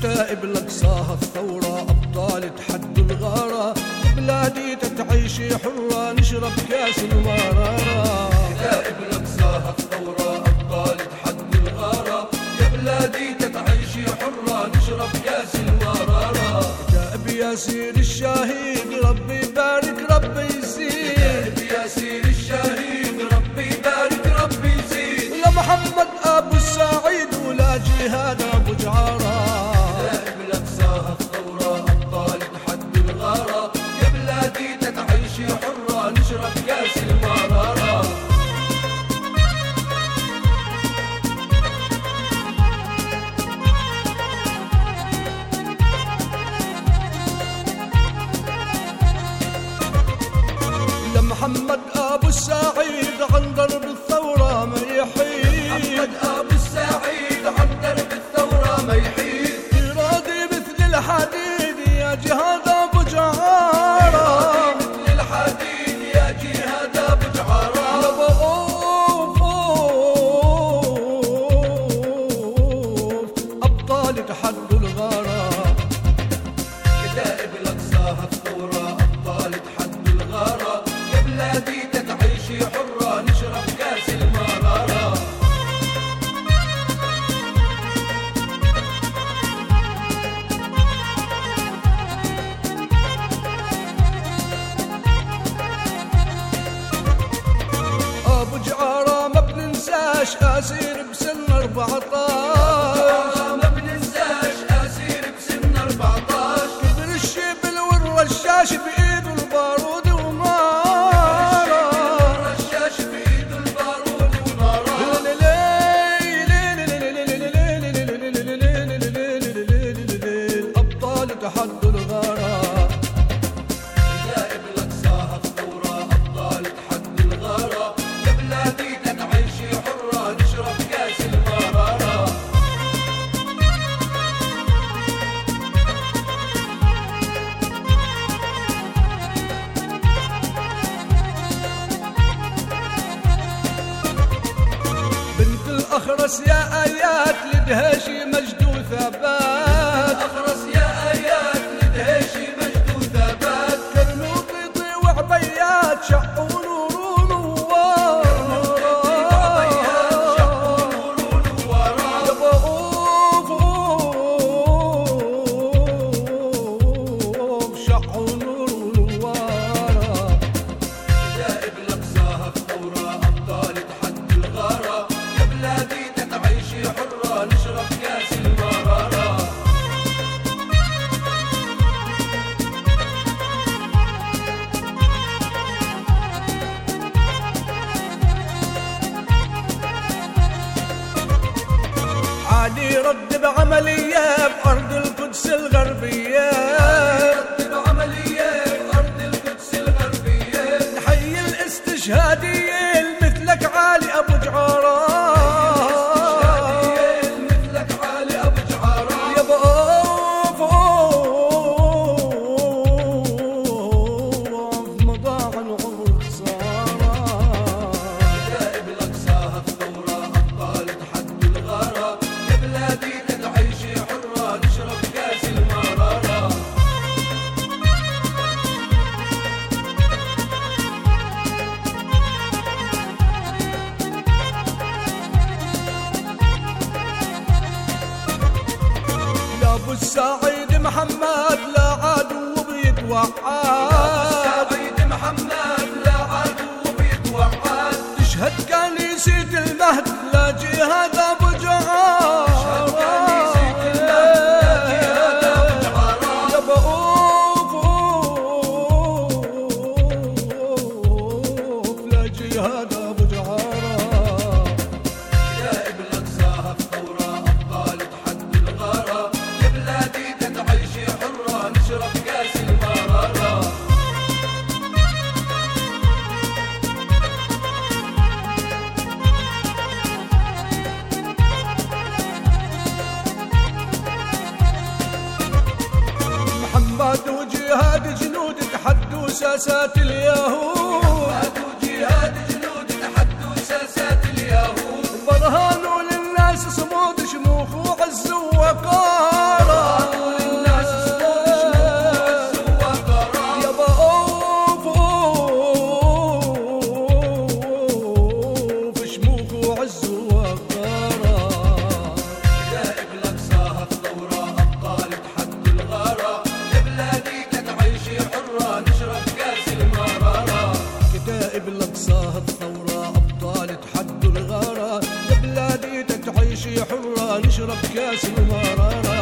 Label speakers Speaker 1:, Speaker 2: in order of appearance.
Speaker 1: كتائب لقصاها الثورة أبطال تحد الغارة. بلادي تتعيش حرة نشرب كاس المرارة.
Speaker 2: كتائب لقصاها الثورة أبطال تحد الغارة. يا بلادي تتعيش حرة نشرب كاس المرارة.
Speaker 1: كتائب بياسير الشيخ الزاش أسير بسن 14
Speaker 2: ابن الزاش أسير بسن 14
Speaker 1: كبر الشبل والرشاش
Speaker 2: بإيه الفرس يا
Speaker 1: آيات لدهشي مجد وثبات يرد بعملية بأرض القدس الغربية. سعيد محمد لا عدو بيتوعد
Speaker 2: سعيد محمد لا عدو بيتوعد.
Speaker 1: تشهد كنيسة المهد لا جهاد ويهاد جنود تحدوا ساسات
Speaker 2: اليهود. غزاها الثورة أبطال تحدوا الغارة. يا بلادي تعيشي حرة
Speaker 1: نشرب كاس المرارة